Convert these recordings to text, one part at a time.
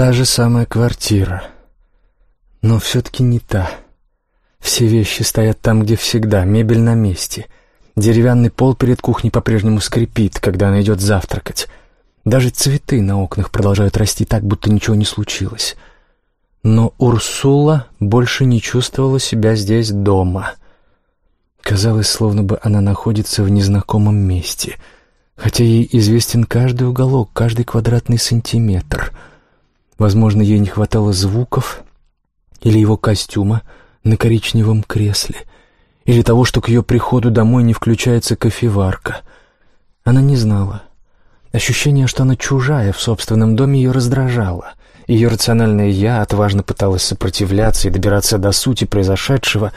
Та же самая квартира. Но все-таки не та. Все вещи стоят там, где всегда, мебель на месте. Деревянный пол перед кухней по-прежнему скрипит, когда она идет завтракать. Даже цветы на окнах продолжают расти так, будто ничего не случилось. Но Урсула больше не чувствовала себя здесь дома. Казалось, словно бы она находится в незнакомом месте, хотя ей известен каждый уголок, каждый квадратный сантиметр. Возможно, ей не хватало звуков или его костюма на коричневом кресле, или того, что к ее приходу домой не включается кофеварка. Она не знала. Ощущение, что она чужая в собственном доме, ее раздражало. Ее рациональное «я» отважно пыталось сопротивляться и добираться до сути произошедшего,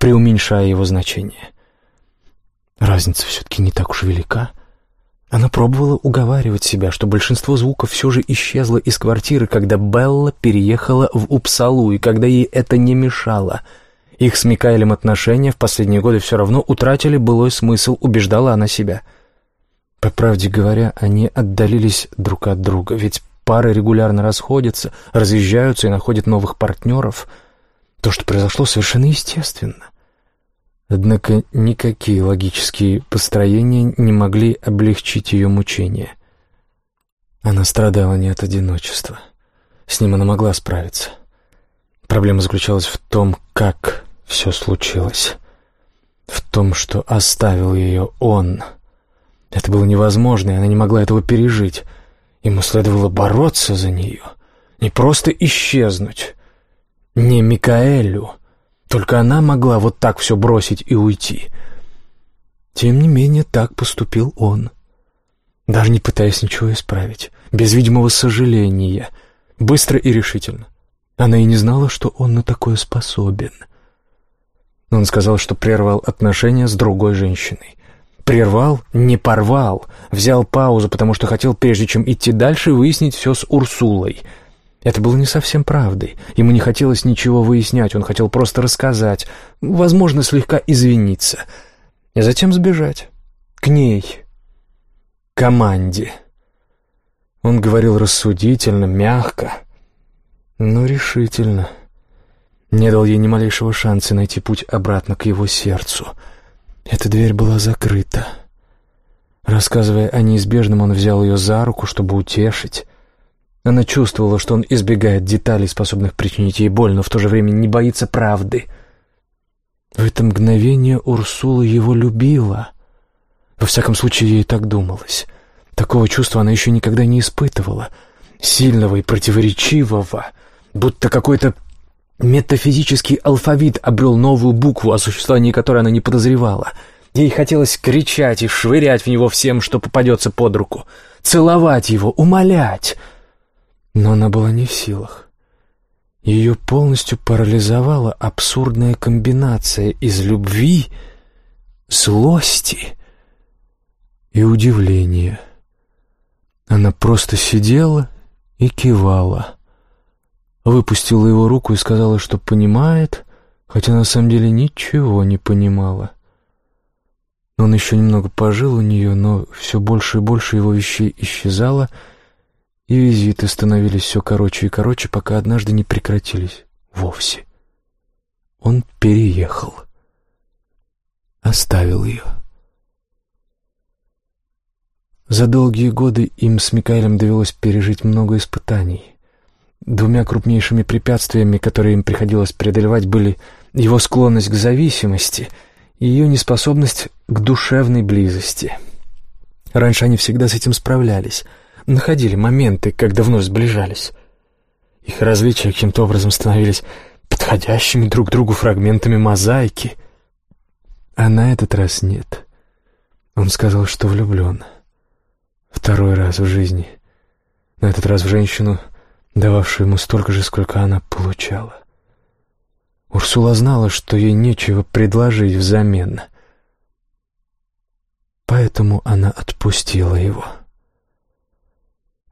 преуменьшая его значение. Разница все-таки не так уж велика. Она пробовала уговаривать себя, что большинство звуков все же исчезло из квартиры, когда Белла переехала в Упсалу, и когда ей это не мешало. Их с Микаэлем отношения в последние годы все равно утратили былой смысл, убеждала она себя. По правде говоря, они отдалились друг от друга, ведь пары регулярно расходятся, разъезжаются и находят новых партнеров. То, что произошло, совершенно естественно. Однако никакие логические построения не могли облегчить ее мучения. Она страдала не от одиночества. С ним она могла справиться. Проблема заключалась в том, как все случилось. В том, что оставил ее он. Это было невозможно, и она не могла этого пережить. Ему следовало бороться за нее, не просто исчезнуть. Не Микаэлю. Только она могла вот так все бросить и уйти. Тем не менее, так поступил он. Даже не пытаясь ничего исправить, без видимого сожаления, быстро и решительно. Она и не знала, что он на такое способен. Он сказал, что прервал отношения с другой женщиной. Прервал, не порвал, взял паузу, потому что хотел, прежде чем идти дальше, выяснить все с Урсулой. Это было не совсем правдой. Ему не хотелось ничего выяснять, он хотел просто рассказать, возможно, слегка извиниться, и затем сбежать. К ней. Команде. Он говорил рассудительно, мягко, но решительно. Не дал ей ни малейшего шанса найти путь обратно к его сердцу — эта дверь была закрыта. Рассказывая о неизбежном, он взял ее за руку, чтобы утешить. Она чувствовала, что он избегает деталей, способных причинить ей боль, но в то же время не боится правды. В это мгновение Урсула его любила. Во всяком случае, ей так думалось. Такого чувства она еще никогда не испытывала. Сильного и противоречивого, будто какой-то Метафизический алфавит обрел новую букву, о существовании которой она не подозревала. Ей хотелось кричать и швырять в него всем, что попадется под руку, целовать его, умолять. Но она была не в силах. Ее полностью парализовала абсурдная комбинация из любви, злости и удивления. Она просто сидела и кивала выпустила его руку и сказала, что понимает, хотя на самом деле ничего не понимала. Он еще немного пожил у нее, но все больше и больше его вещей исчезало, и визиты становились все короче и короче, пока однажды не прекратились вовсе. Он переехал. Оставил ее. За долгие годы им с Микаэлем довелось пережить много испытаний. Двумя крупнейшими препятствиями, которые им приходилось преодолевать, были его склонность к зависимости и ее неспособность к душевной близости. Раньше они всегда с этим справлялись, находили моменты, когда вновь сближались. Их различия каким-то образом становились подходящими друг другу фрагментами мозаики. А на этот раз нет. Он сказал, что влюблен. Второй раз в жизни. На этот раз в женщину, дававшую ему столько же, сколько она получала. Урсула знала, что ей нечего предложить взамен. Поэтому она отпустила его.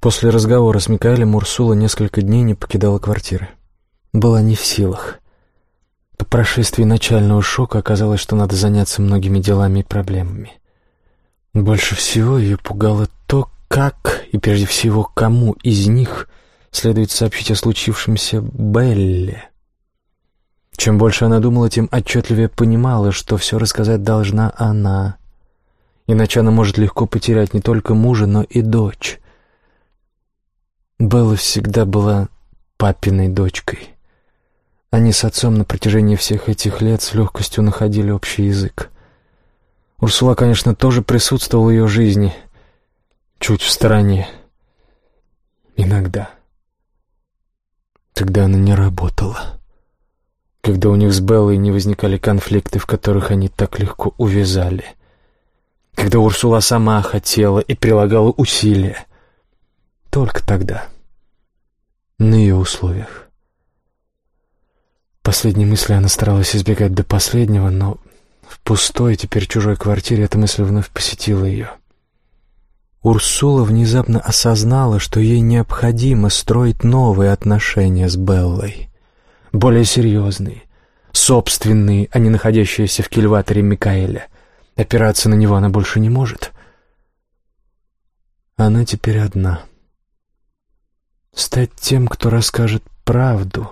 После разговора с Микаэлем Урсула несколько дней не покидала квартиры. Была не в силах. По прошествии начального шока оказалось, что надо заняться многими делами и проблемами. Больше всего ее пугало то, как и прежде всего кому из них следует сообщить о случившемся Белле. Чем больше она думала, тем отчетливее понимала, что все рассказать должна она. Иначе она может легко потерять не только мужа, но и дочь. Белла всегда была папиной дочкой. Они с отцом на протяжении всех этих лет с легкостью находили общий язык. Урсула, конечно, тоже присутствовала в ее жизни, чуть в стороне. Иногда. Когда она не работала. Когда у них с Беллой не возникали конфликты, в которых они так легко увязали. Когда Урсула сама хотела и прилагала усилия. Только тогда. На ее условиях. Последней мысли она старалась избегать до последнего, но в пустой, теперь чужой квартире эта мысль вновь посетила ее. Урсула внезапно осознала, что ей необходимо строить новые отношения с Беллой. Более серьезные, собственные, а не находящиеся в кильваторе Микаэля. Опираться на него она больше не может. Она теперь одна. Стать тем, кто расскажет правду,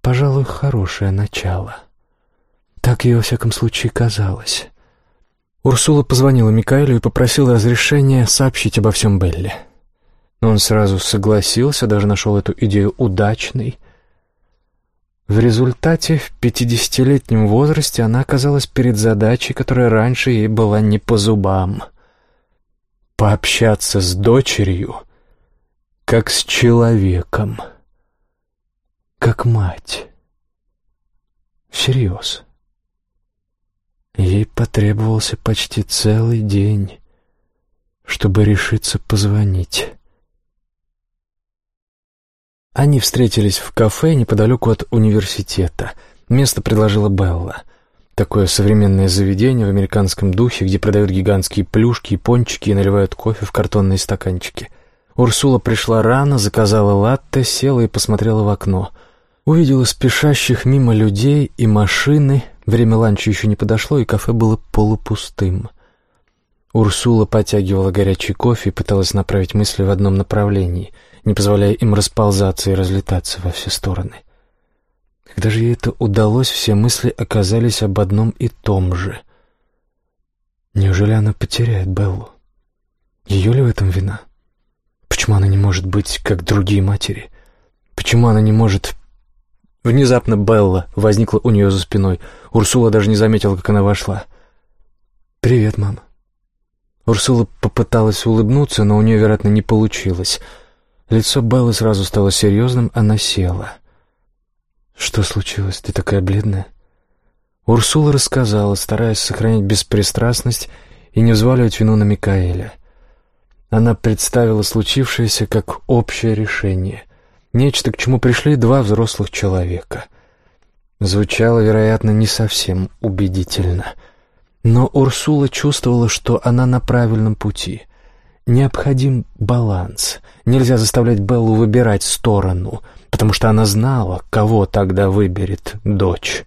пожалуй, хорошее начало. Так ей, во всяком случае, казалось. Урсула позвонила Микаэлю и попросила разрешения сообщить обо всем Белле. Он сразу согласился, даже нашел эту идею удачной. В результате в пятидесятилетнем возрасте она оказалась перед задачей, которая раньше ей была не по зубам. Пообщаться с дочерью, как с человеком, как мать. Всерьез. Ей потребовался почти целый день, чтобы решиться позвонить. Они встретились в кафе неподалеку от университета. Место предложила Белла. Такое современное заведение в американском духе, где продают гигантские плюшки и пончики и наливают кофе в картонные стаканчики. Урсула пришла рано, заказала латте, села и посмотрела в окно. Увидела спешащих мимо людей и машины, Время ланча еще не подошло, и кафе было полупустым. Урсула потягивала горячий кофе и пыталась направить мысли в одном направлении, не позволяя им расползаться и разлетаться во все стороны. Когда же ей это удалось, все мысли оказались об одном и том же. Неужели она потеряет Беллу? Ее ли в этом вина? Почему она не может быть, как другие матери? Почему она не может Внезапно Белла возникла у нее за спиной. Урсула даже не заметила, как она вошла. «Привет, мама». Урсула попыталась улыбнуться, но у нее, вероятно, не получилось. Лицо Беллы сразу стало серьезным, она села. «Что случилось? Ты такая бледная?» Урсула рассказала, стараясь сохранять беспристрастность и не взваливать вину на Микаэля. Она представила случившееся как общее решение — Нечто, к чему пришли два взрослых человека. Звучало, вероятно, не совсем убедительно. Но Урсула чувствовала, что она на правильном пути. Необходим баланс. Нельзя заставлять Беллу выбирать сторону, потому что она знала, кого тогда выберет дочь.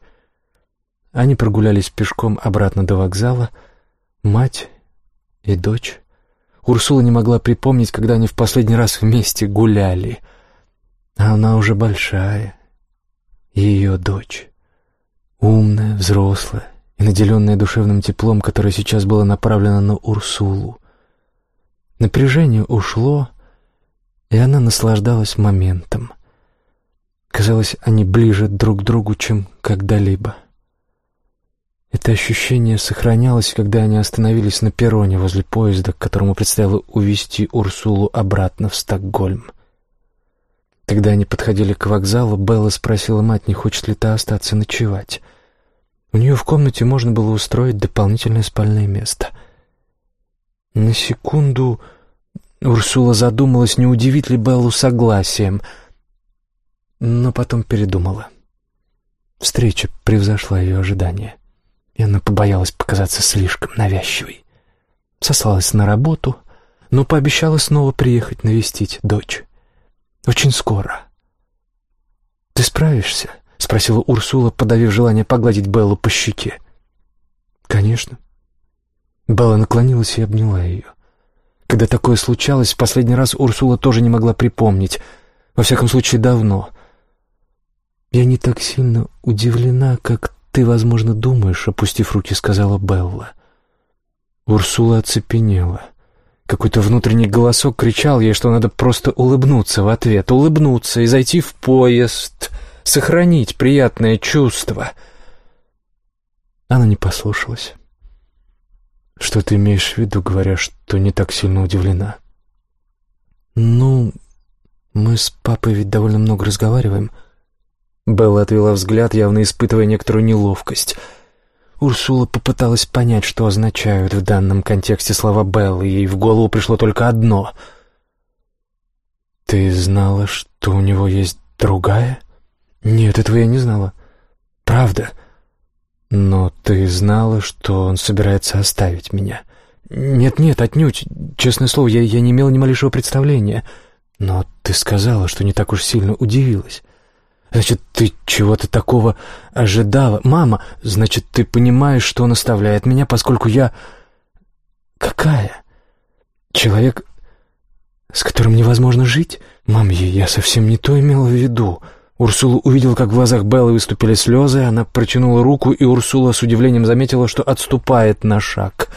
Они прогулялись пешком обратно до вокзала. Мать и дочь. Урсула не могла припомнить, когда они в последний раз вместе гуляли — а она уже большая, ее дочь. Умная, взрослая и наделенная душевным теплом, которое сейчас было направлено на Урсулу. Напряжение ушло, и она наслаждалась моментом. Казалось, они ближе друг к другу, чем когда-либо. Это ощущение сохранялось, когда они остановились на перроне возле поезда, к которому предстояло увезти Урсулу обратно в Стокгольм. Когда они подходили к вокзалу, Белла спросила мать, не хочет ли та остаться ночевать. У нее в комнате можно было устроить дополнительное спальное место. На секунду Урсула задумалась, не удивит ли Беллу согласием, но потом передумала. Встреча превзошла ее ожидания, и она побоялась показаться слишком навязчивой. Сослалась на работу, но пообещала снова приехать навестить дочь. Очень скоро. Ты справишься? спросила Урсула, подавив желание погладить Беллу по щеке. Конечно. Белла наклонилась и обняла ее. Когда такое случалось, в последний раз Урсула тоже не могла припомнить. Во всяком случае, давно. «Я не так сильно удивлена, как ты, возможно, думаешь», — опустив руки, сказала Белла. Урсула оцепенела. Какой-то внутренний голосок кричал ей, что надо просто улыбнуться в ответ, улыбнуться и зайти в поезд, сохранить приятное чувство. Она не послушалась. «Что ты имеешь в виду, говоря, что не так сильно удивлена?» «Ну, мы с папой ведь довольно много разговариваем». Белла отвела взгляд, явно испытывая некоторую неловкость — Урсула попыталась понять, что означают в данном контексте слова Беллы, и ей в голову пришло только одно. «Ты знала, что у него есть другая?» «Нет, этого я не знала. Правда. Но ты знала, что он собирается оставить меня?» «Нет-нет, отнюдь. Честное слово, я, я не имела ни малейшего представления. Но ты сказала, что не так уж сильно удивилась». Значит, ты чего-то такого ожидала. Мама, значит, ты понимаешь, что он оставляет меня, поскольку я... Какая? Человек, с которым невозможно жить? Мам, я совсем не то имела в виду. Урсула увидела, как в глазах Беллы выступили слезы, она протянула руку, и Урсула с удивлением заметила, что отступает на шаг.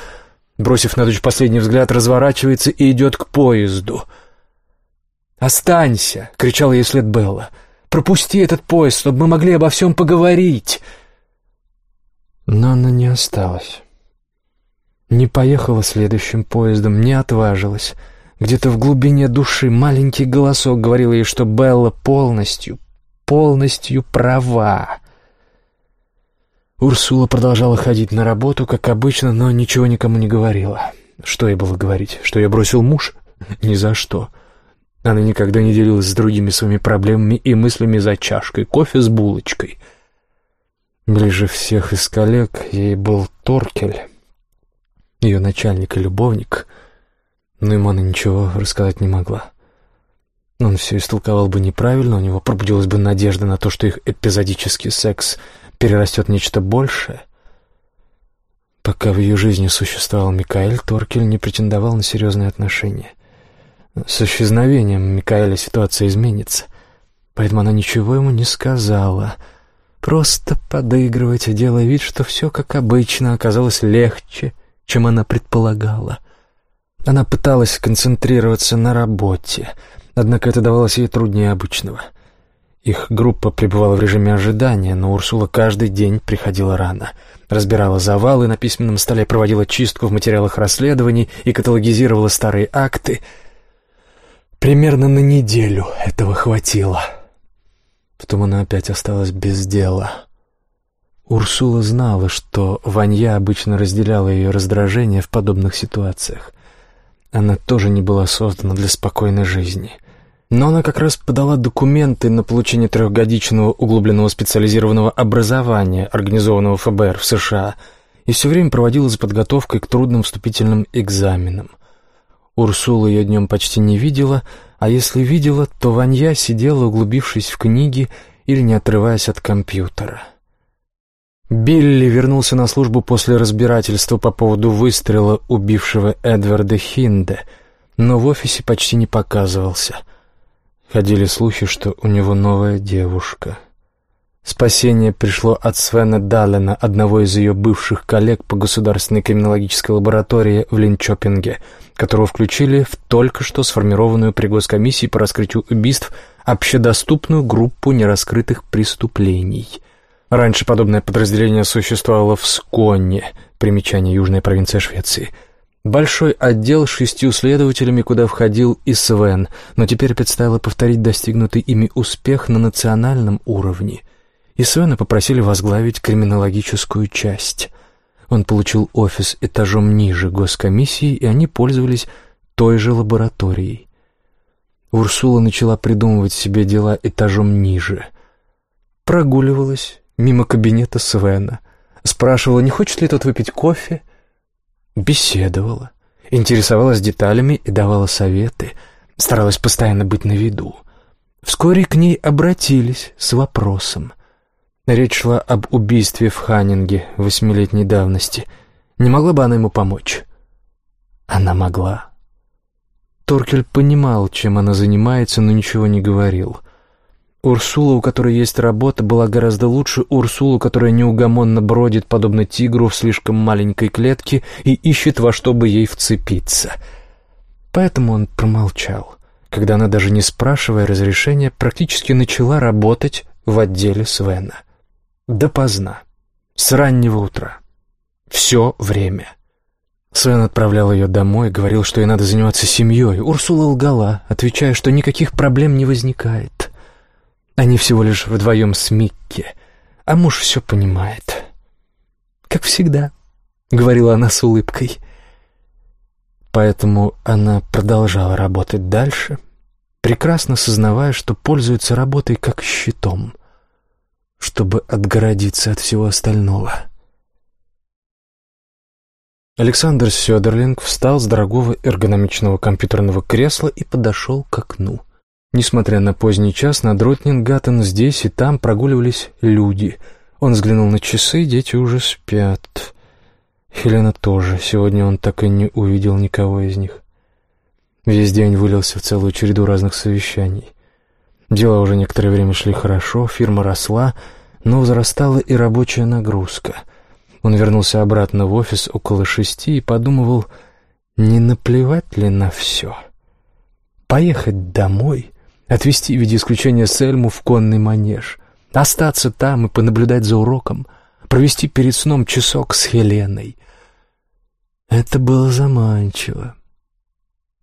Бросив на дочь последний взгляд, разворачивается и идет к поезду. «Останься!» — кричала ей след Белла. Пропусти этот поезд, чтобы мы могли обо всем поговорить!» Но она не осталась. Не поехала следующим поездом, не отважилась. Где-то в глубине души маленький голосок говорил ей, что Белла полностью, полностью права. Урсула продолжала ходить на работу, как обычно, но ничего никому не говорила. Что ей было говорить? Что я бросил муж? Ни за что. Она никогда не делилась с другими своими проблемами и мыслями за чашкой кофе с булочкой. Ближе всех из коллег ей был Торкель, ее начальник и любовник, но ему она ничего рассказать не могла. Он все истолковал бы неправильно, у него пробудилась бы надежда на то, что их эпизодический секс перерастет в нечто большее. Пока в ее жизни существовал Микаэль, Торкель не претендовал на серьезные отношения. С исчезновением Микаэля ситуация изменится, поэтому она ничего ему не сказала. Просто подыгрывать делая вид, что все как обычно оказалось легче, чем она предполагала. Она пыталась концентрироваться на работе, однако это давалось ей труднее обычного. Их группа пребывала в режиме ожидания, но Урсула каждый день приходила рано. Разбирала завалы на письменном столе, проводила чистку в материалах расследований и каталогизировала старые акты — Примерно на неделю этого хватило. Потом она опять осталась без дела. Урсула знала, что Ванья обычно разделяла ее раздражение в подобных ситуациях. Она тоже не была создана для спокойной жизни. Но она как раз подала документы на получение трехгодичного углубленного специализированного образования, организованного ФБР в США, и все время проводила за подготовкой к трудным вступительным экзаменам. Урсула ее днем почти не видела, а если видела, то Ванья сидела, углубившись в книги или не отрываясь от компьютера. Билли вернулся на службу после разбирательства по поводу выстрела, убившего Эдварда Хинде, но в офисе почти не показывался. Ходили слухи, что у него новая девушка — Спасение пришло от Свена Даллена, одного из ее бывших коллег по государственной криминологической лаборатории в Линчопинге, которого включили в только что сформированную при госкомиссии по раскрытию убийств общедоступную группу нераскрытых преступлений. Раньше подобное подразделение существовало в Сконне, примечание южной провинции Швеции. Большой отдел с шестью следователями, куда входил и Свен, но теперь предстояло повторить достигнутый ими успех на национальном уровне – и Свена попросили возглавить криминологическую часть. Он получил офис этажом ниже госкомиссии, и они пользовались той же лабораторией. Урсула начала придумывать себе дела этажом ниже. Прогуливалась мимо кабинета Свена, спрашивала, не хочет ли тот выпить кофе, беседовала, интересовалась деталями и давала советы, старалась постоянно быть на виду. Вскоре к ней обратились с вопросом. Речь шла об убийстве в Ханнинге восьмилетней давности. Не могла бы она ему помочь? Она могла. Торкель понимал, чем она занимается, но ничего не говорил. Урсула, у которой есть работа, была гораздо лучше Урсулу, которая неугомонно бродит, подобно тигру, в слишком маленькой клетке и ищет во что бы ей вцепиться. Поэтому он промолчал, когда она, даже не спрашивая разрешения, практически начала работать в отделе Свена. Допоздна, с раннего утра. Все время. Свен отправлял ее домой, говорил, что ей надо заниматься семьей. Урсула лгала, отвечая, что никаких проблем не возникает. Они всего лишь вдвоем с Микки, а муж все понимает. «Как всегда», — говорила она с улыбкой. Поэтому она продолжала работать дальше, прекрасно сознавая, что пользуется работой как щитом, чтобы отгородиться от всего остального. Александр Сёдерлинг встал с дорогого эргономичного компьютерного кресла и подошел к окну. Несмотря на поздний час, на Дротнингаттен здесь и там прогуливались люди. Он взглянул на часы, дети уже спят. Хелена тоже. Сегодня он так и не увидел никого из них. Весь день вылился в целую череду разных совещаний. Дела уже некоторое время шли хорошо, фирма росла, но возрастала и рабочая нагрузка — он вернулся обратно в офис около шести и подумывал, не наплевать ли на все. Поехать домой, отвезти в виде исключения Сельму в конный манеж, остаться там и понаблюдать за уроком, провести перед сном часок с Хеленой. Это было заманчиво.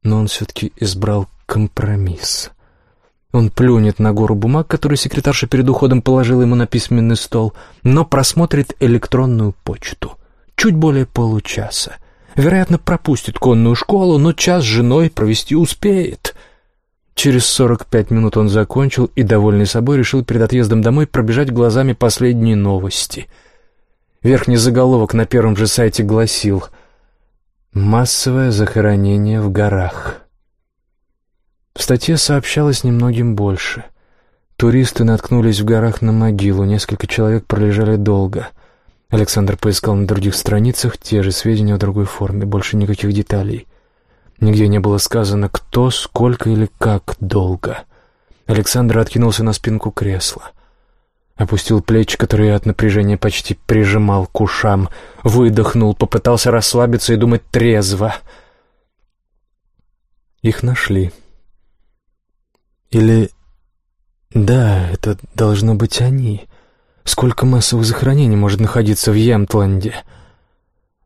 Но он все-таки избрал компромисс. Он плюнет на гору бумаг, которые секретарша перед уходом положила ему на письменный стол, но просмотрит электронную почту. Чуть более получаса. Вероятно, пропустит конную школу, но час с женой провести успеет. Через сорок пять минут он закончил и, довольный собой, решил перед отъездом домой пробежать глазами последние новости. Верхний заголовок на первом же сайте гласил «Массовое захоронение в горах». В статье сообщалось немногим больше. Туристы наткнулись в горах на могилу, несколько человек пролежали долго. Александр поискал на других страницах те же сведения в другой форме, больше никаких деталей. Нигде не было сказано, кто, сколько или как долго. Александр откинулся на спинку кресла. Опустил плечи, которые от напряжения почти прижимал к ушам. Выдохнул, попытался расслабиться и думать трезво. Их нашли. Или... Да, это должно быть они. Сколько массовых захоронений может находиться в Ямтланде?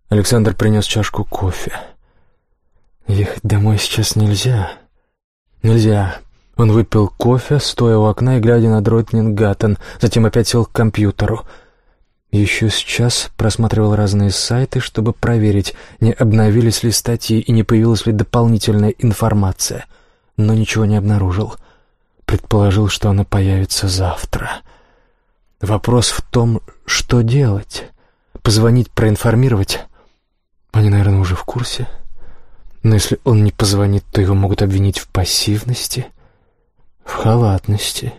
Александр принес чашку кофе. Ехать домой сейчас нельзя. Нельзя. Он выпил кофе, стоя у окна и глядя на Дротнингаттен, затем опять сел к компьютеру. Еще сейчас просматривал разные сайты, чтобы проверить, не обновились ли статьи и не появилась ли дополнительная информация, но ничего не обнаружил. — предположил, что она появится завтра. Вопрос в том, что делать. Позвонить, проинформировать? Они, наверное, уже в курсе. Но если он не позвонит, то его могут обвинить в пассивности, в халатности.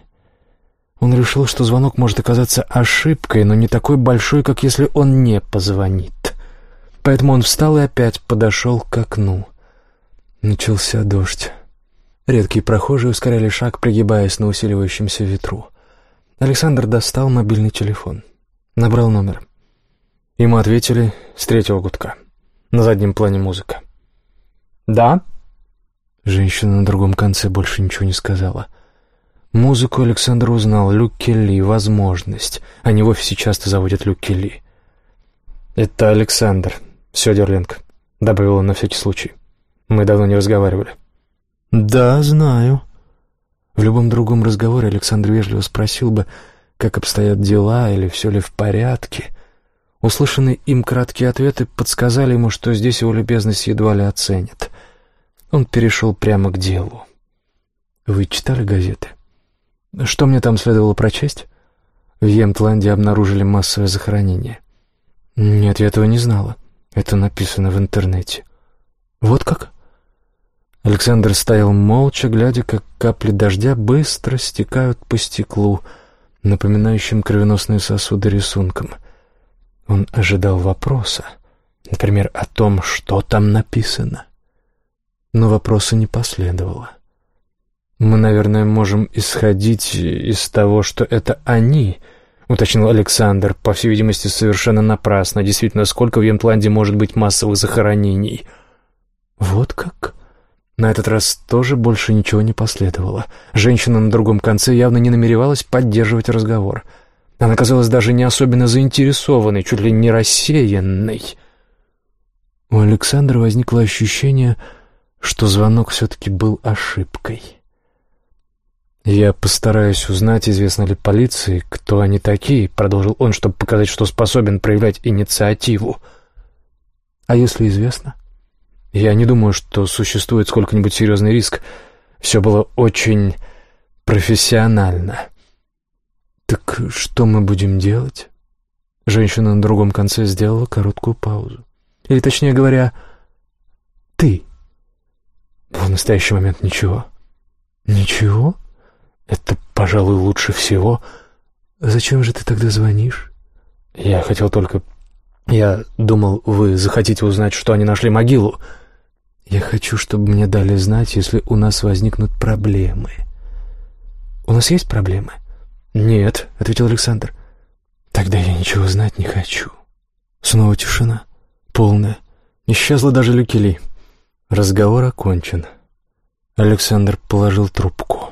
Он решил, что звонок может оказаться ошибкой, но не такой большой, как если он не позвонит. Поэтому он встал и опять подошел к окну. Начался дождь. Редкие прохожие ускоряли шаг, пригибаясь на усиливающемся ветру. Александр достал мобильный телефон. Набрал номер. Ему ответили с третьего гудка. На заднем плане музыка. «Да?» Женщина на другом конце больше ничего не сказала. Музыку Александр узнал. Люк Келли. Возможность. Они в офисе часто заводят Люк Келли. «Это Александр Сёдерленко», — добавил он на всякий случай. «Мы давно не разговаривали». «Да, знаю». В любом другом разговоре Александр вежливо спросил бы, как обстоят дела или все ли в порядке. Услышанные им краткие ответы подсказали ему, что здесь его любезность едва ли оценят. Он перешел прямо к делу. «Вы читали газеты?» «Что мне там следовало прочесть?» В Емтланде обнаружили массовое захоронение. «Нет, я этого не знала. Это написано в интернете». «Вот как?» Александр стоял молча, глядя, как капли дождя быстро стекают по стеклу, напоминающим кровеносные сосуды рисунком. Он ожидал вопроса, например, о том, что там написано. Но вопроса не последовало. «Мы, наверное, можем исходить из того, что это они», — уточнил Александр, по всей видимости, совершенно напрасно. Действительно, сколько в Емтланде может быть массовых захоронений? «Вот как?» На этот раз тоже больше ничего не последовало. Женщина на другом конце явно не намеревалась поддерживать разговор. Она казалась даже не особенно заинтересованной, чуть ли не рассеянной. У Александра возникло ощущение, что звонок все-таки был ошибкой. «Я постараюсь узнать, известно ли полиции, кто они такие», — продолжил он, чтобы показать, что способен проявлять инициативу. «А если известно?» «Я не думаю, что существует сколько-нибудь серьезный риск. Все было очень профессионально». «Так что мы будем делать?» Женщина на другом конце сделала короткую паузу. Или, точнее говоря, «ты». В настоящий момент ничего. «Ничего?» Это, пожалуй, лучше всего. Зачем же ты тогда звонишь? Я хотел только... Я думал, вы захотите узнать, что они нашли могилу. Я хочу, чтобы мне дали знать, если у нас возникнут проблемы. У нас есть проблемы? Нет, ответил Александр. Тогда я ничего знать не хочу. Снова тишина. Полная. Исчезла даже Люкели. Разговор окончен. Александр положил трубку.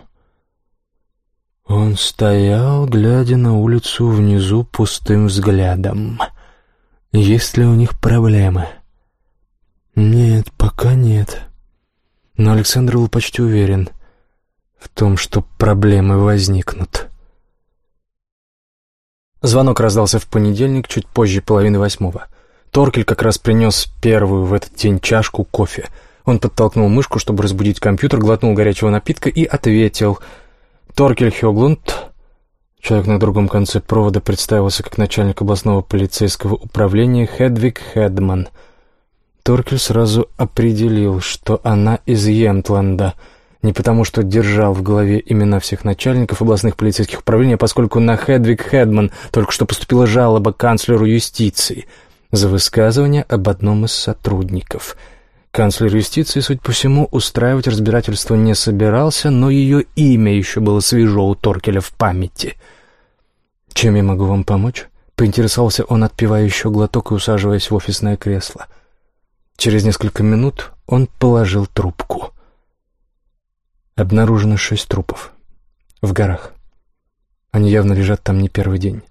Он стоял, глядя на улицу внизу пустым взглядом. Есть ли у них проблемы? Нет, пока нет. Но Александр был почти уверен в том, что проблемы возникнут. Звонок раздался в понедельник, чуть позже половины восьмого. Торкель как раз принес первую в этот день чашку кофе. Он подтолкнул мышку, чтобы разбудить компьютер, глотнул горячего напитка и ответил — Торкель Хёглунд, человек на другом конце провода, представился как начальник областного полицейского управления Хедвиг Хедман. Торкель сразу определил, что она из Емтланда, не потому что держал в голове имена всех начальников областных полицейских управлений, а поскольку на Хедвиг Хедман только что поступила жалоба канцлеру юстиции за высказывание об одном из сотрудников — Канцлер юстиции, судя по всему, устраивать разбирательство не собирался, но ее имя еще было свежо у Торкеля в памяти. «Чем я могу вам помочь?» — поинтересовался он, отпивая еще глоток и усаживаясь в офисное кресло. Через несколько минут он положил трубку. Обнаружено шесть трупов. В горах. Они явно лежат там не первый день.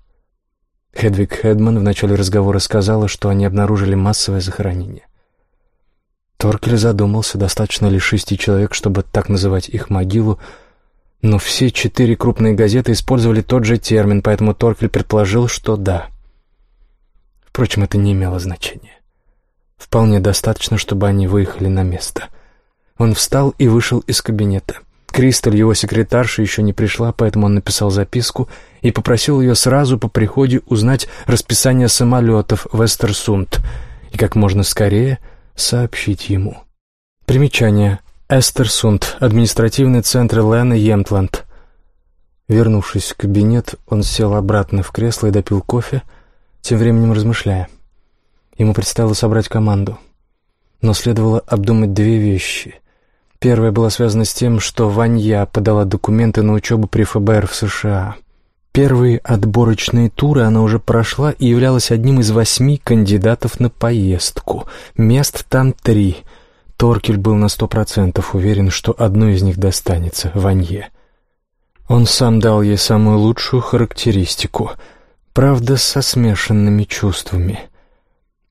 Хедвиг Хедман в начале разговора сказала, что они обнаружили массовое захоронение. Торкель задумался, достаточно ли шести человек, чтобы так называть их могилу, но все четыре крупные газеты использовали тот же термин, поэтому Торкель предположил, что да. Впрочем, это не имело значения. Вполне достаточно, чтобы они выехали на место. Он встал и вышел из кабинета. Кристаль, его секретарша, еще не пришла, поэтому он написал записку и попросил ее сразу по приходе узнать расписание самолетов в Эстерсунд и как можно скорее сообщить ему. Примечание. Эстерсунд, административный центр Лена Емтланд. Вернувшись в кабинет, он сел обратно в кресло и допил кофе, тем временем размышляя. Ему предстояло собрать команду. Но следовало обдумать две вещи. Первая была связана с тем, что Ванья подала документы на учебу при ФБР в США — Первые отборочные туры она уже прошла и являлась одним из восьми кандидатов на поездку. Мест там три. Торкель был на сто процентов уверен, что одно из них достанется Ванье. Он сам дал ей самую лучшую характеристику, правда, со смешанными чувствами.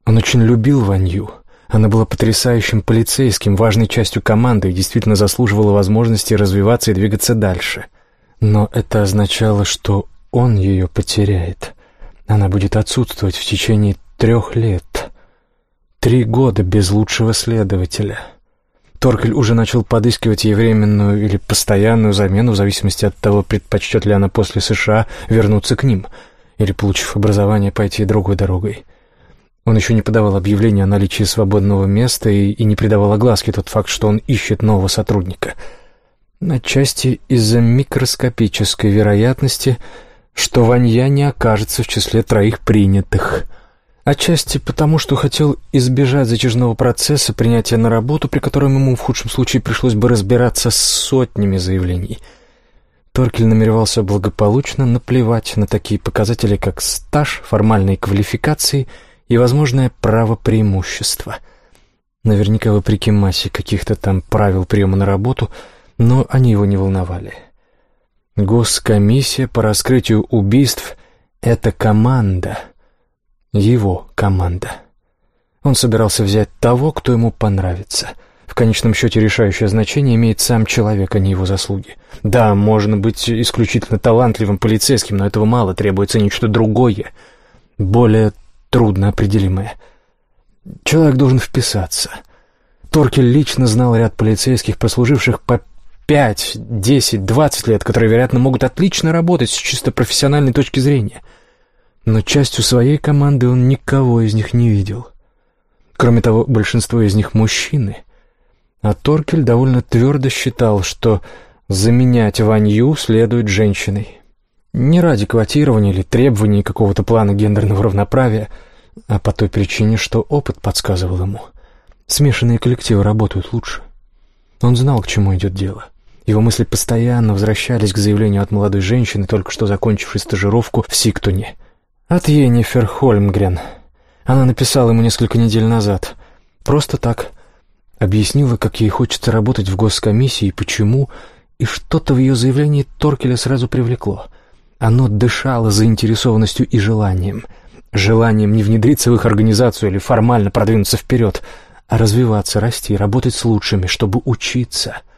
Он очень любил Ванью. Она была потрясающим полицейским, важной частью команды и действительно заслуживала возможности развиваться и двигаться дальше — но это означало, что он ее потеряет. Она будет отсутствовать в течение трех лет. Три года без лучшего следователя. Торкель уже начал подыскивать ей временную или постоянную замену в зависимости от того, предпочтет ли она после США вернуться к ним или, получив образование, пойти другой дорогой. Он еще не подавал объявление о наличии свободного места и, и не придавал огласке тот факт, что он ищет нового сотрудника — Отчасти из-за микроскопической вероятности, что Ванья не окажется в числе троих принятых. Отчасти потому, что хотел избежать затяжного процесса принятия на работу, при котором ему в худшем случае пришлось бы разбираться с сотнями заявлений. Торкель намеревался благополучно наплевать на такие показатели, как стаж, формальные квалификации и возможное право преимущества. Наверняка вопреки массе каких-то там правил приема на работу, но они его не волновали. Госкомиссия по раскрытию убийств — это команда — его команда. Он собирался взять того, кто ему понравится. В конечном счете решающее значение имеет сам человек, а не его заслуги. Да, можно быть исключительно талантливым полицейским, но этого мало, требуется нечто другое, более трудно определимое. Человек должен вписаться. Торкель лично знал ряд полицейских, прослуживших по пять, десять, двадцать лет, которые, вероятно, могут отлично работать с чисто профессиональной точки зрения — но частью своей команды он никого из них не видел. Кроме того, большинство из них мужчины. А Торкель довольно твердо считал, что заменять Ванью следует женщиной. Не ради квотирования или требований какого-то плана гендерного равноправия, а по той причине, что опыт подсказывал ему. Смешанные коллективы работают лучше. Он знал, к чему идет дело. Его мысли постоянно возвращались к заявлению от молодой женщины, только что закончившей стажировку в Сиктоне — от Йеннифер Хольмгрен. Она написала ему несколько недель назад. Просто так. Объяснила, как ей хочется работать в госкомиссии и почему, и что-то в ее заявлении Торкеля сразу привлекло. Оно дышало заинтересованностью и желанием. Желанием не внедриться в их организацию или формально продвинуться вперед, а развиваться, расти, работать с лучшими, чтобы учиться —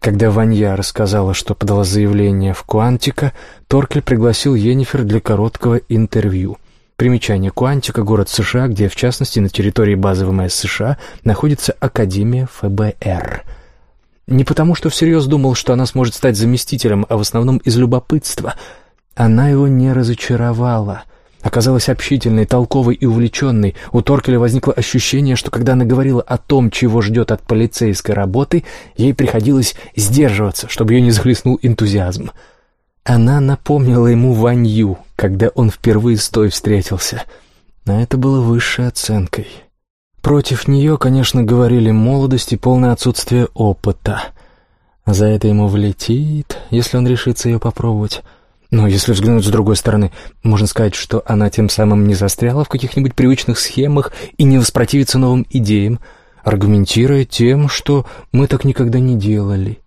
когда Ванья рассказала, что подала заявление в Куантика, Торкель пригласил Йеннифер для короткого интервью. Примечание Куантика — город США, где, в частности, на территории базы ВМС США находится Академия ФБР. Не потому, что всерьез думал, что она сможет стать заместителем, а в основном из любопытства. Она его не разочаровала — оказалась общительной, толковой и увлеченной. У Торкеля возникло ощущение, что когда она говорила о том, чего ждет от полицейской работы, ей приходилось сдерживаться, чтобы ее не захлестнул энтузиазм. Она напомнила ему Ванью, когда он впервые с той встретился. Но это было высшей оценкой. Против нее, конечно, говорили молодость и полное отсутствие опыта. За это ему влетит, если он решится ее попробовать. Но если взглянуть с другой стороны, можно сказать, что она тем самым не застряла в каких-нибудь привычных схемах и не воспротивится новым идеям, аргументируя тем, что мы так никогда не делали.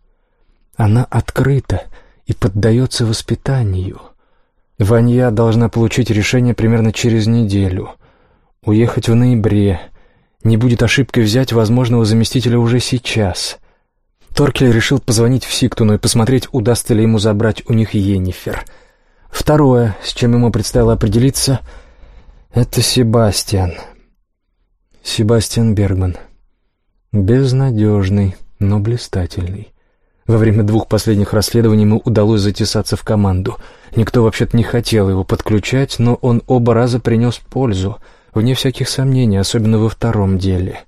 Она открыта и поддается воспитанию. Ванья должна получить решение примерно через неделю. Уехать в ноябре. Не будет ошибкой взять возможного заместителя уже сейчас. Торкель решил позвонить в Сиктуну и посмотреть, удастся ли ему забрать у них Йеннифер. Второе, с чем ему предстояло определиться, это Себастьян. Себастьян Бергман. Безнадежный, но блистательный. Во время двух последних расследований ему удалось затесаться в команду. Никто вообще-то не хотел его подключать, но он оба раза принес пользу, вне всяких сомнений, особенно во втором деле.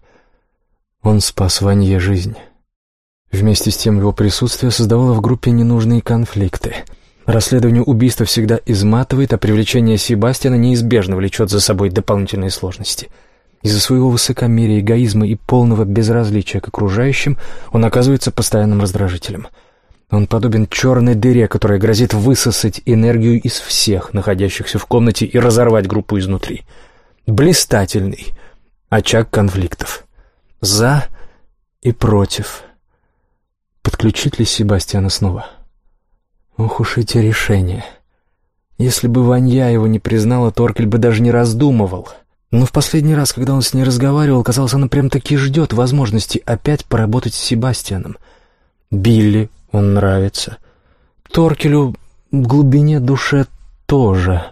Он спас Ванье жизнь. Вместе с тем его присутствие создавало в группе ненужные конфликты. Расследование убийства всегда изматывает, а привлечение Себастьяна неизбежно влечет за собой дополнительные сложности. Из-за своего высокомерия, эгоизма и полного безразличия к окружающим он оказывается постоянным раздражителем. Он подобен черной дыре, которая грозит высосать энергию из всех, находящихся в комнате, и разорвать группу изнутри. Блистательный очаг конфликтов. За и против – Подключить ли Себастьяна снова? Ох уж эти решения. Если бы Ванья его не признала, Торкель бы даже не раздумывал. Но в последний раз, когда он с ней разговаривал, казалось, она прям-таки ждет возможности опять поработать с Себастьяном. Билли он нравится. Торкелю в глубине души тоже.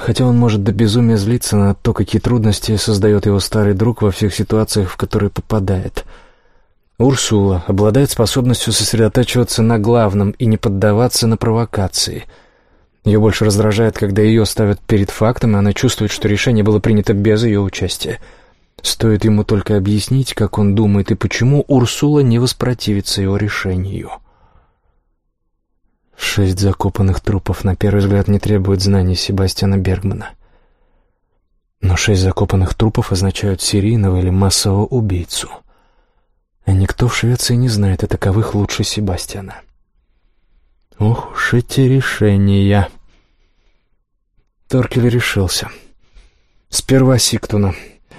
Хотя он может до безумия злиться на то, какие трудности создает его старый друг во всех ситуациях, в которые попадает — Урсула обладает способностью сосредотачиваться на главном и не поддаваться на провокации. Ее больше раздражает, когда ее ставят перед фактом, и она чувствует, что решение было принято без ее участия. Стоит ему только объяснить, как он думает и почему Урсула не воспротивится его решению. Шесть закопанных трупов на первый взгляд не требуют знаний Себастьяна Бергмана. Но шесть закопанных трупов означают серийного или массового убийцу. А никто в Швеции не знает о таковых лучше Себастьяна. Ох уж эти решения. Торкель решился. Сперва Сиктуна,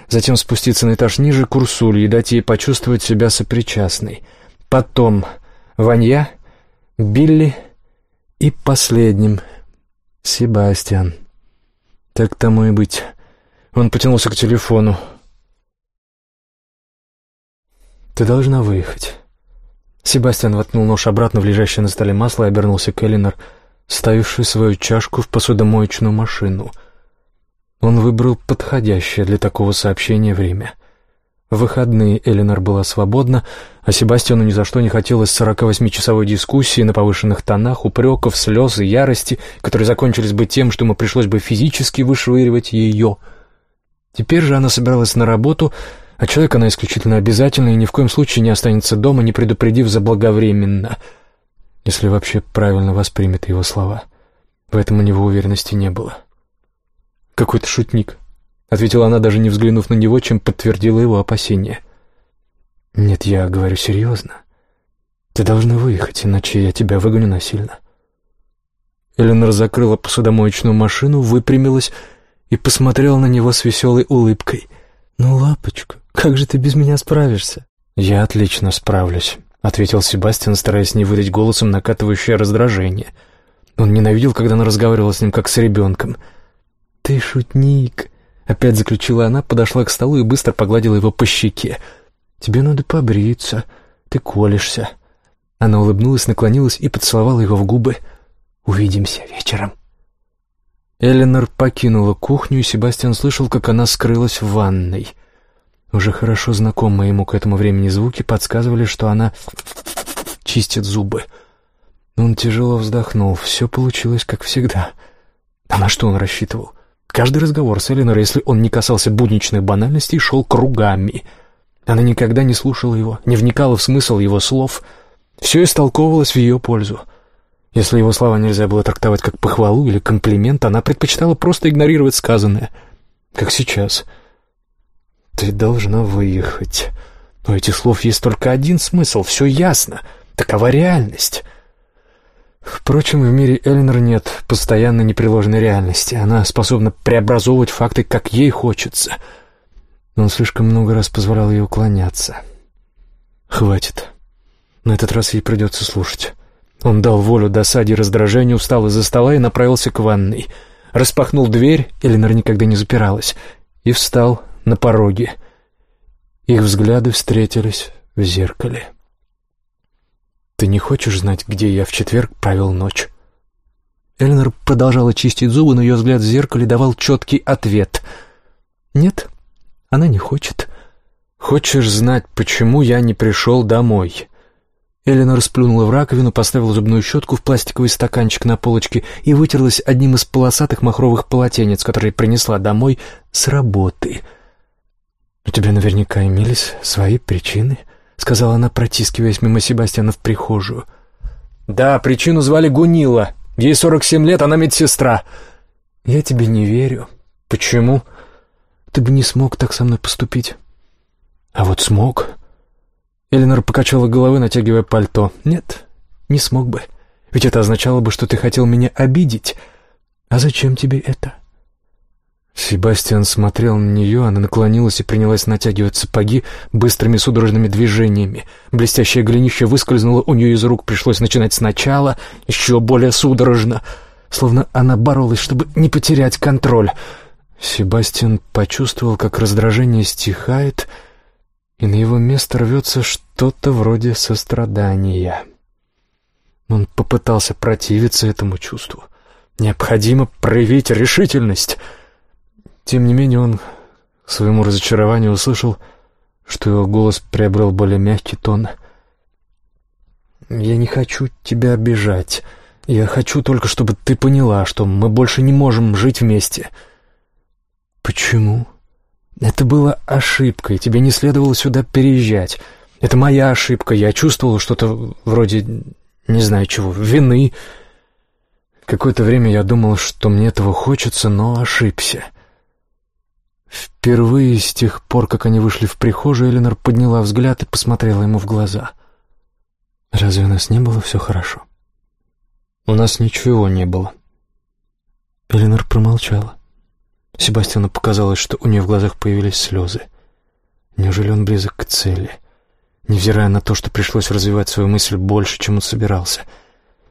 затем спуститься на этаж ниже к Урсуле и дать ей почувствовать себя сопричастной. Потом Ванья, Билли и последним Себастьян. Так тому и быть. Он потянулся к телефону. «Ты должна выехать». Себастьян воткнул нож обратно в лежащее на столе масло и обернулся к Элинор, ставившей свою чашку в посудомоечную машину. Он выбрал подходящее для такого сообщения время. В выходные Элинор была свободна, а Себастьяну ни за что не хотелось 48-часовой дискуссии на повышенных тонах, упреков, слез и ярости, которые закончились бы тем, что ему пришлось бы физически вышвыривать ее. Теперь же она собиралась на работу, а человек она исключительно обязательно и ни в коем случае не останется дома, не предупредив заблаговременно, если вообще правильно воспримет его слова. В этом у него уверенности не было. «Какой-то шутник», — ответила она, даже не взглянув на него, чем подтвердила его опасения. «Нет, я говорю серьезно. Ты должна выехать, иначе я тебя выгоню насильно». Эленор закрыла посудомоечную машину, выпрямилась и посмотрела на него с веселой улыбкой. «Ну, лапочка, как же ты без меня справишься?» «Я отлично справлюсь», — ответил Себастьян, стараясь не выдать голосом накатывающее раздражение. Он ненавидел, когда она разговаривала с ним, как с ребенком. «Ты шутник», — опять заключила она, подошла к столу и быстро погладила его по щеке. «Тебе надо побриться, ты колешься». Она улыбнулась, наклонилась и поцеловала его в губы. «Увидимся вечером». Эленор покинула кухню, и Себастьян слышал, как она скрылась в ванной. Уже хорошо знакомые ему к этому времени звуки подсказывали, что она чистит зубы. Он тяжело вздохнул. Все получилось, как всегда. А на что он рассчитывал? Каждый разговор с Эленор, если он не касался будничных банальностей, шел кругами. Она никогда не слушала его, не вникала в смысл его слов. Все истолковывалось в ее пользу. Если его слова нельзя было трактовать как похвалу или комплимент, она предпочитала просто игнорировать сказанное. Как сейчас. «Ты должна выехать». Но этих слов есть только один смысл, все ясно. Такова реальность. Впрочем, в мире Эльнер нет постоянно непреложной реальности. Она способна преобразовывать факты, как ей хочется. Но он слишком много раз позволял ей уклоняться. Хватит. На этот раз ей придется слушать. Он дал волю досаде и раздражению, встал из-за стола и направился к ванной. Распахнул дверь, Эленор никогда не запиралась, и встал на пороге. Их взгляды встретились в зеркале. «Ты не хочешь знать, где я в четверг провел ночь?» Эленор продолжала чистить зубы, но ее взгляд в зеркале давал четкий ответ. «Нет, она не хочет». «Хочешь знать, почему я не пришел домой?» Эллина расплюнула в раковину, поставила зубную щетку в пластиковый стаканчик на полочке и вытерлась одним из полосатых махровых полотенец, которые принесла домой с работы. «У тебя наверняка имелись свои причины», — сказала она, протискиваясь мимо Себастьяна в прихожую. «Да, причину звали Гунила. Ей сорок семь лет, она медсестра». «Я тебе не верю». «Почему?» «Ты бы не смог так со мной поступить». «А вот смог». Эленор покачала головой, натягивая пальто. «Нет, не смог бы. Ведь это означало бы, что ты хотел меня обидеть. А зачем тебе это?» Себастьян смотрел на нее, она наклонилась и принялась натягивать сапоги быстрыми судорожными движениями. Блестящее голенище выскользнуло у нее из рук, пришлось начинать сначала, еще более судорожно, словно она боролась, чтобы не потерять контроль. Себастьян почувствовал, как раздражение стихает, и на его место рвется что-то вроде сострадания. Он попытался противиться этому чувству. Необходимо проявить решительность. Тем не менее он к своему разочарованию услышал, что его голос приобрел более мягкий тон. «Я не хочу тебя обижать. Я хочу только, чтобы ты поняла, что мы больше не можем жить вместе». «Почему?» Это было ошибкой, тебе не следовало сюда переезжать. Это моя ошибка, я чувствовал что-то вроде, не знаю чего, вины. Какое-то время я думал, что мне этого хочется, но ошибся. Впервые с тех пор, как они вышли в прихожую, Эленор подняла взгляд и посмотрела ему в глаза. «Разве у нас не было все хорошо?» «У нас ничего не было». Эленор промолчала. Себастьяну показалось, что у нее в глазах появились слезы. Неужели он близок к цели? Невзирая на то, что пришлось развивать свою мысль больше, чем он собирался.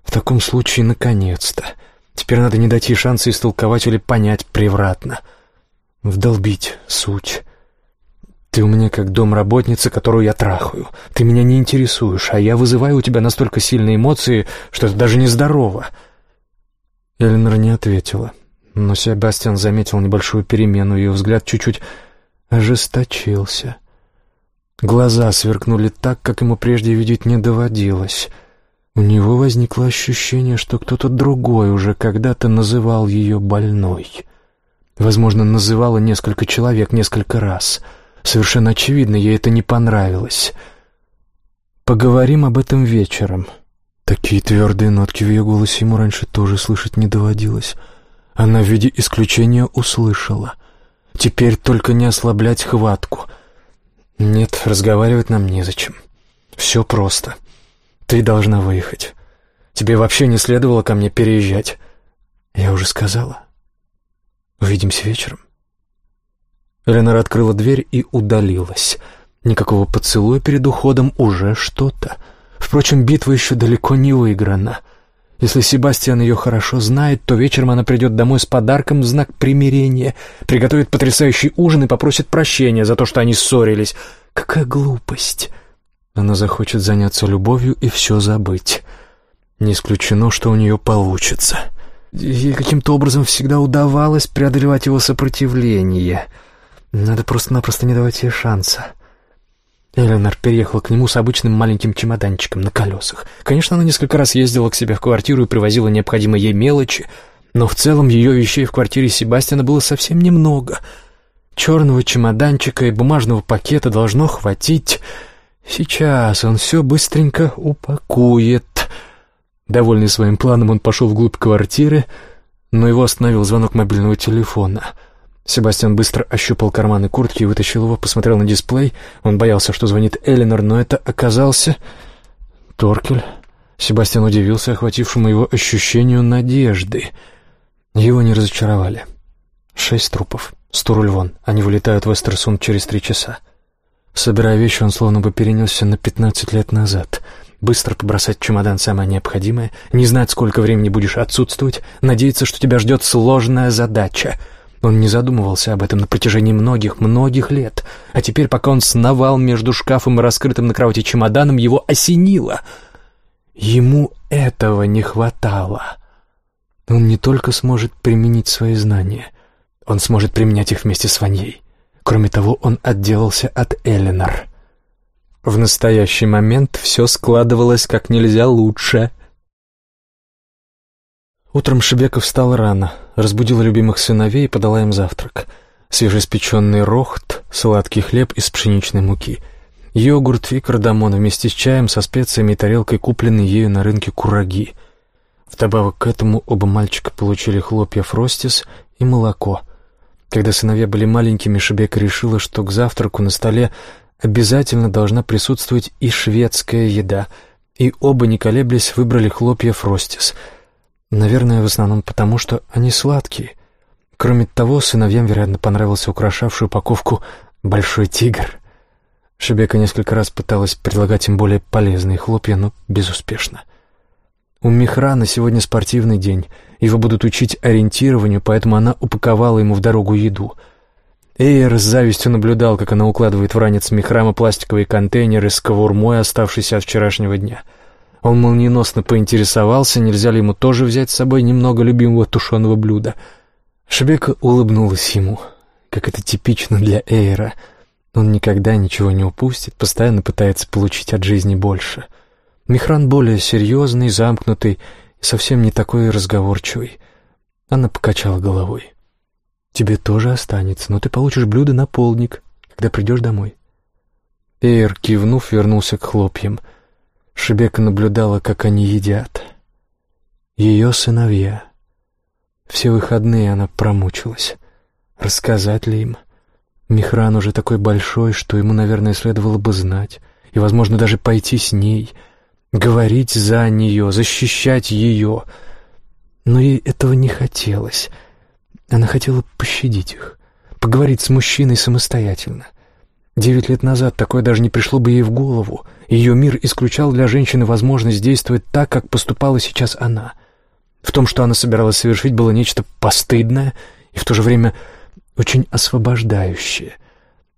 В таком случае, наконец-то. Теперь надо не дать ей шанса истолковать или понять превратно. Вдолбить суть. Ты у меня как домработница, которую я трахаю. Ты меня не интересуешь, а я вызываю у тебя настолько сильные эмоции, что это даже нездорово. Эленор не ответила, но Себастьян заметил небольшую перемену, ее взгляд чуть-чуть ожесточился. Глаза сверкнули так, как ему прежде видеть не доводилось. У него возникло ощущение, что кто-то другой уже когда-то называл ее больной. Возможно, называло несколько человек несколько раз — Совершенно очевидно, ей это не понравилось. «Поговорим об этом вечером». Такие твердые нотки в ее голосе ему раньше тоже слышать не доводилось. Она в виде исключения услышала. Теперь только не ослаблять хватку. Нет, разговаривать нам незачем. Все просто. Ты должна выехать. Тебе вообще не следовало ко мне переезжать. Я уже сказала. Увидимся вечером. Ленар открыла дверь и удалилась. Никакого поцелуя перед уходом уже что-то. Впрочем, битва еще далеко не выиграна. Если Себастьян ее хорошо знает, то вечером она придет домой с подарком в знак примирения, приготовит потрясающий ужин и попросит прощения за то, что они ссорились. Какая глупость! Она захочет заняться любовью и все забыть. Не исключено, что у нее получится. Ей каким-то образом всегда удавалось преодолевать его сопротивление — надо просто-напросто не давать ей шанса. Эленор переехала к нему с обычным маленьким чемоданчиком на колесах. Конечно, она несколько раз ездила к себе в квартиру и привозила необходимые ей мелочи, но в целом ее вещей в квартире Себастьяна было совсем немного. Черного чемоданчика и бумажного пакета должно хватить. Сейчас он все быстренько упакует. Довольный своим планом, он пошел вглубь квартиры, но его остановил звонок мобильного телефона — Себастьян быстро ощупал карманы куртки и вытащил его, посмотрел на дисплей. Он боялся, что звонит Эленор, но это оказался... Торкель. Себастьян удивился охватившему его ощущению надежды. Его не разочаровали. Шесть трупов. Сто руль вон. Они вылетают в Эстерсунд через три часа. Собирая вещи, он словно бы перенесся на пятнадцать лет назад. Быстро побросать чемодан самое необходимое, не знать, сколько времени будешь отсутствовать, надеяться, что тебя ждет сложная задача — он не задумывался об этом на протяжении многих-многих лет, а теперь, пока он сновал между шкафом и раскрытым на кровати чемоданом, его осенило. Ему этого не хватало. Он не только сможет применить свои знания, он сможет применять их вместе с Ваньей. Кроме того, он отделался от Эленор. В настоящий момент все складывалось как нельзя лучше — Утром Шебеков встал рано, разбудила любимых сыновей и подала им завтрак. Свежеиспеченный рохт, сладкий хлеб из пшеничной муки, йогурт и кардамон вместе с чаем со специями и тарелкой, купленной ею на рынке кураги. Вдобавок к этому оба мальчика получили хлопья фростис и молоко. Когда сыновья были маленькими, Шебека решила, что к завтраку на столе обязательно должна присутствовать и шведская еда, и оба, не колеблясь, выбрали хлопья фростис — Наверное, в основном потому, что они сладкие. Кроме того, сыновьям, вероятно, понравился украшавший упаковку «Большой тигр». Шебека несколько раз пыталась предлагать им более полезные хлопья, но безуспешно. У Михрана сегодня спортивный день. Его будут учить ориентированию, поэтому она упаковала ему в дорогу еду. Эйр с завистью наблюдал, как она укладывает в ранец Михрама пластиковые контейнеры с ковурмой, оставшейся от вчерашнего дня — он молниеносно поинтересовался, нельзя ли ему тоже взять с собой немного любимого тушеного блюда. Шебека улыбнулась ему, как это типично для Эйра. Он никогда ничего не упустит, постоянно пытается получить от жизни больше. Михран более серьезный, замкнутый и совсем не такой разговорчивый. Она покачала головой. «Тебе тоже останется, но ты получишь блюдо на полдник, когда придешь домой». Эйр, кивнув, вернулся к хлопьям — Шебека наблюдала, как они едят. Ее сыновья. Все выходные она промучилась. Рассказать ли им? Михран уже такой большой, что ему, наверное, следовало бы знать, и, возможно, даже пойти с ней, говорить за нее, защищать ее. Но ей этого не хотелось. Она хотела пощадить их, поговорить с мужчиной самостоятельно. Девять лет назад такое даже не пришло бы ей в голову. Ее мир исключал для женщины возможность действовать так, как поступала сейчас она. В том, что она собиралась совершить, было нечто постыдное и в то же время очень освобождающее.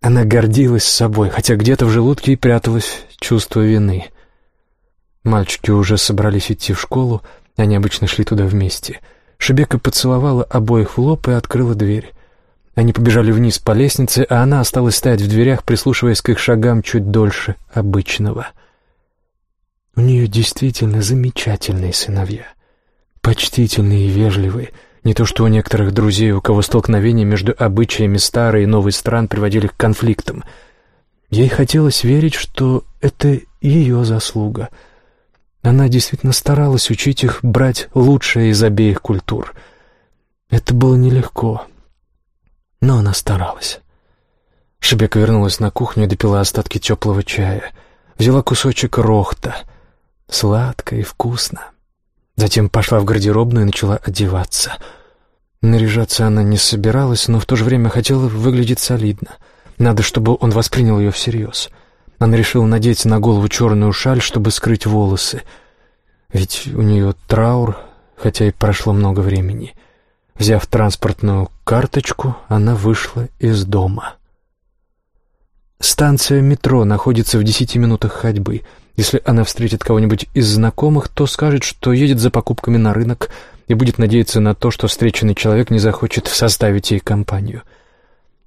Она гордилась собой, хотя где-то в желудке и пряталось чувство вины. Мальчики уже собрались идти в школу, они обычно шли туда вместе. Шебека поцеловала обоих в лоб и открыла дверь. Они побежали вниз по лестнице, а она осталась стоять в дверях, прислушиваясь к их шагам чуть дольше обычного. У нее действительно замечательные сыновья. Почтительные и вежливые — не то что у некоторых друзей, у кого столкновения между обычаями старой и новой стран приводили к конфликтам. Ей хотелось верить, что это ее заслуга. Она действительно старалась учить их брать лучшее из обеих культур. Это было нелегко, но она старалась. Шебека вернулась на кухню и допила остатки теплого чая. Взяла кусочек рохта. Сладко и вкусно. Затем пошла в гардеробную и начала одеваться. Наряжаться она не собиралась, но в то же время хотела выглядеть солидно. Надо, чтобы он воспринял ее всерьез. Она решила надеть на голову черную шаль, чтобы скрыть волосы. Ведь у нее траур, хотя и прошло много времени. Взяв транспортную карточку, она вышла из дома. Станция метро находится в десяти минутах ходьбы — если она встретит кого-нибудь из знакомых, то скажет, что едет за покупками на рынок и будет надеяться на то, что встреченный человек не захочет составить ей компанию.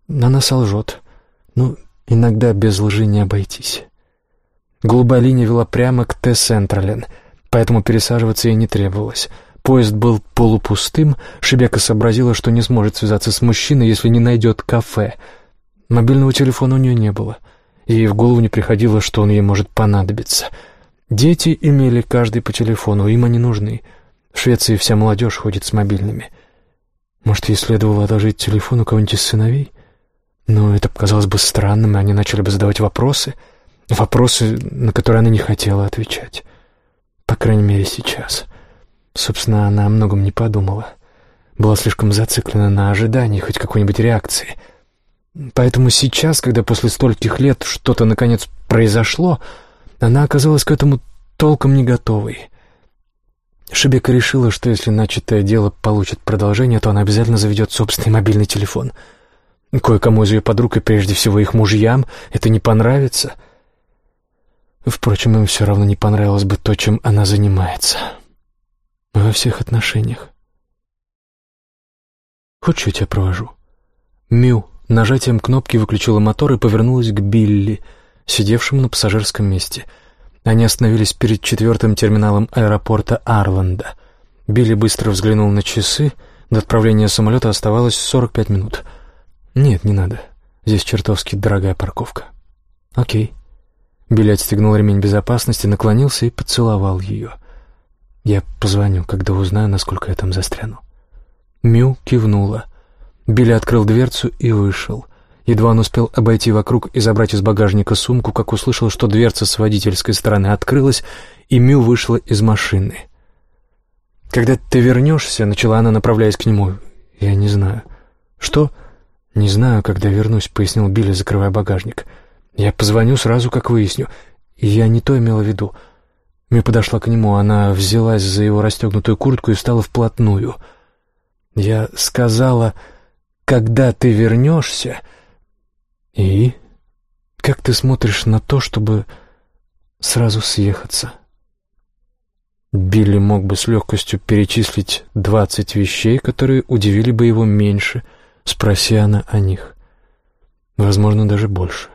Она солжет. Ну, иногда без лжи не обойтись. Голубая линия вела прямо к Т-Централен, поэтому пересаживаться ей не требовалось. Поезд был полупустым, Шебека сообразила, что не сможет связаться с мужчиной, если не найдет кафе. Мобильного телефона у нее не было — Ей в голову не приходило, что он ей может понадобиться. Дети имели каждый по телефону, им они нужны. В Швеции вся молодежь ходит с мобильными. Может, ей следовало одолжить телефон у кого-нибудь из сыновей? Но это показалось бы странным, и они начали бы задавать вопросы. Вопросы, на которые она не хотела отвечать. По крайней мере, сейчас. Собственно, она о многом не подумала. Была слишком зациклена на ожидании хоть какой-нибудь реакции — Поэтому сейчас, когда после стольких лет что-то наконец произошло, она оказалась к этому толком не готовой. Шебека решила, что если начатое дело получит продолжение, то она обязательно заведет собственный мобильный телефон. Кое-кому из ее подруг, и прежде всего их мужьям, это не понравится. Впрочем, им все равно не понравилось бы то, чем она занимается. Во всех отношениях. Хочешь, я тебя провожу? Мю Нажатием кнопки выключила мотор и повернулась к Билли, сидевшему на пассажирском месте. Они остановились перед четвертым терминалом аэропорта Арланда. Билли быстро взглянул на часы. До отправления самолета оставалось 45 минут. «Нет, не надо. Здесь чертовски дорогая парковка». «Окей». Билли отстегнул ремень безопасности, наклонился и поцеловал ее. «Я позвоню, когда узнаю, насколько я там застряну». Мю кивнула. Билли открыл дверцу и вышел. Едва он успел обойти вокруг и забрать из багажника сумку, как услышал, что дверца с водительской стороны открылась, и Мю вышла из машины. «Когда ты вернешься», — начала она, направляясь к нему, — «я не знаю». «Что?» «Не знаю, когда вернусь», — пояснил Билли, закрывая багажник. «Я позвоню сразу, как выясню. Я не то имела в виду». Мю подошла к нему, она взялась за его расстегнутую куртку и встала вплотную. «Я сказала...» когда ты вернешься... И? Как ты смотришь на то, чтобы сразу съехаться? Билли мог бы с легкостью перечислить двадцать вещей, которые удивили бы его меньше, спроси она о них. Возможно, даже больше.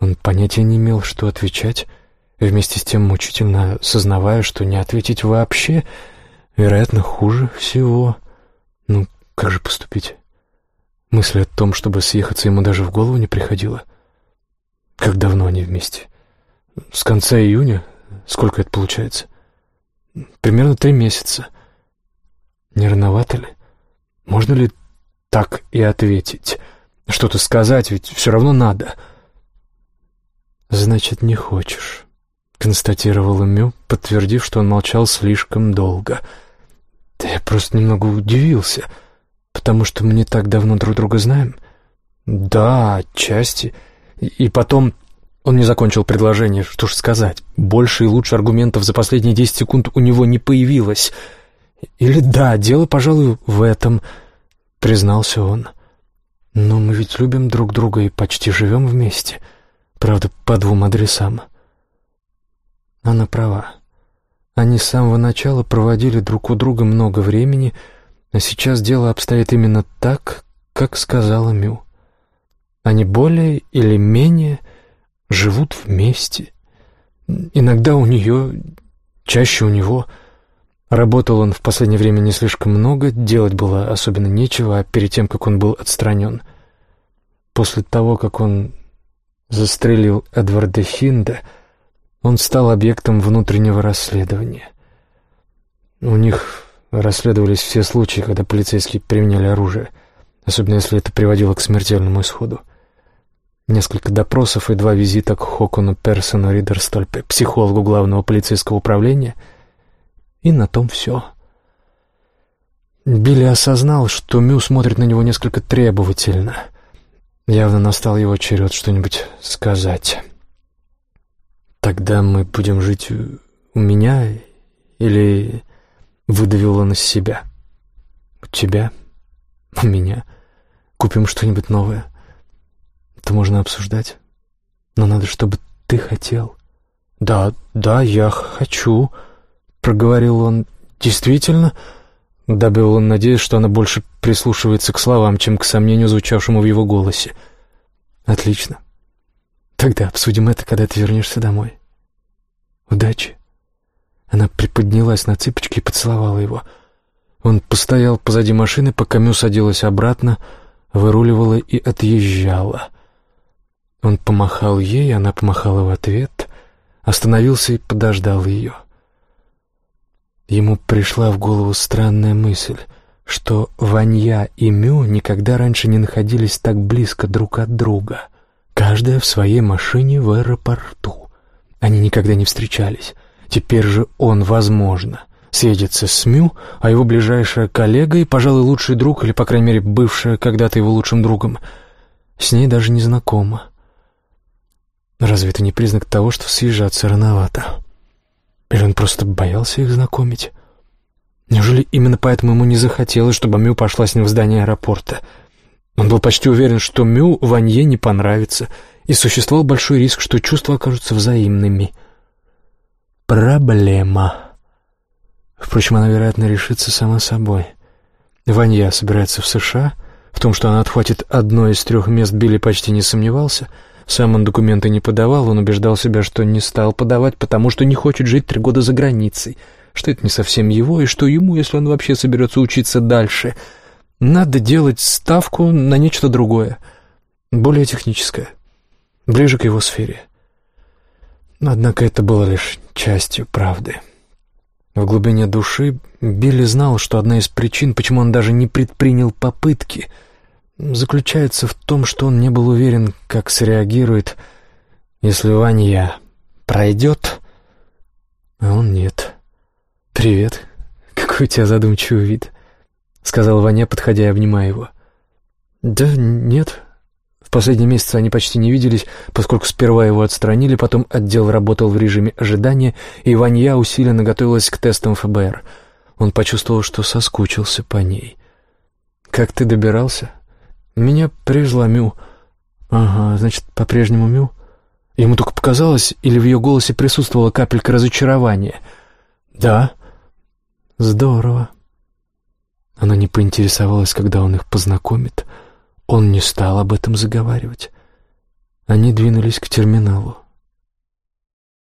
Он понятия не имел, что отвечать, вместе с тем мучительно сознавая, что не ответить вообще, вероятно, хуже всего. Ну, как же поступить? Мысль о том, чтобы съехаться, ему даже в голову не приходила. Как давно они вместе? С конца июня? Сколько это получается? Примерно три месяца. Не рановато ли? Можно ли так и ответить? что-то сказать, ведь все равно надо. «Значит, не хочешь», — констатировала Мю, подтвердив, что он молчал слишком долго. «Да я просто немного удивился, потому что мы не так давно друг друга знаем». «Да, отчасти. И потом он не закончил предложение, что ж сказать. Больше и лучше аргументов за последние десять секунд у него не появилось. Или да, дело, пожалуй, в этом, признался он. Но мы ведь любим друг друга и почти живем вместе. Правда, по двум адресам. Она права. Они с самого начала проводили друг у друга много времени, а сейчас дело обстоит именно так, как сказала Мю. Они более или менее живут вместе. Иногда у нее, чаще у него. Работал он в последнее время не слишком много, делать было особенно нечего, а перед тем, как он был отстранен. После того, как он застрелил Эдварда Хинда, он стал объектом внутреннего расследования. У них расследовались все случаи, когда полицейские применяли оружие, особенно если это приводило к смертельному исходу. Несколько допросов и два визита к Хокуну Персону Ридерстольпе, психологу главного полицейского управления. И на том все. Билли осознал, что Мю смотрит на него несколько требовательно. Явно настал его черед что-нибудь сказать. «Тогда мы будем жить у меня или...» — выдавил он из себя. «У тебя? У меня? Купим что-нибудь новое?» Это можно обсуждать. Но надо, чтобы ты хотел. Да, да, я хочу, проговорил он. Действительно, добавил он, надеясь, что она больше прислушивается к словам, чем к сомнению, звучавшему в его голосе. Отлично. Тогда обсудим это, когда ты вернешься домой. Удачи. Она приподнялась на цыпочки и поцеловала его. Он постоял позади машины, пока Мю садилась обратно, выруливала и отъезжала — он помахал ей, она помахала в ответ, остановился и подождал ее. Ему пришла в голову странная мысль, что Ванья и Мю никогда раньше не находились так близко друг от друга, каждая в своей машине в аэропорту. Они никогда не встречались. Теперь же он, возможно, съедется с Мю, а его ближайшая коллега и, пожалуй, лучший друг, или, по крайней мере, бывшая когда-то его лучшим другом, с ней даже не знакома. Разве это не признак того, что съезжаться рановато? Или он просто боялся их знакомить? Неужели именно поэтому ему не захотелось, чтобы Мю пошла с ним в здание аэропорта? Он был почти уверен, что Мю Ванье не понравится, и существовал большой риск, что чувства окажутся взаимными. Проблема. Впрочем, она, вероятно, решится сама собой. Ванья собирается в США. В том, что она отхватит одно из трех мест, Билли почти не сомневался — сам он документы не подавал, он убеждал себя, что не стал подавать, потому что не хочет жить три года за границей, что это не совсем его, и что ему, если он вообще соберется учиться дальше, надо делать ставку на нечто другое, более техническое, ближе к его сфере. Однако это было лишь частью правды. В глубине души Билли знал, что одна из причин, почему он даже не предпринял попытки — заключается в том, что он не был уверен, как среагирует, если Ваня пройдет, а он нет. «Привет. Какой у тебя задумчивый вид», — сказал Ваня, подходя и обнимая его. «Да нет. В последние месяцы они почти не виделись, поскольку сперва его отстранили, потом отдел работал в режиме ожидания, и Ванья усиленно готовилась к тестам ФБР. Он почувствовал, что соскучился по ней. «Как ты добирался?» Меня привезла Мю. Ага, значит, по-прежнему Мю? Ему только показалось, или в ее голосе присутствовала капелька разочарования? Да. Здорово. Она не поинтересовалась, когда он их познакомит. Он не стал об этом заговаривать. Они двинулись к терминалу.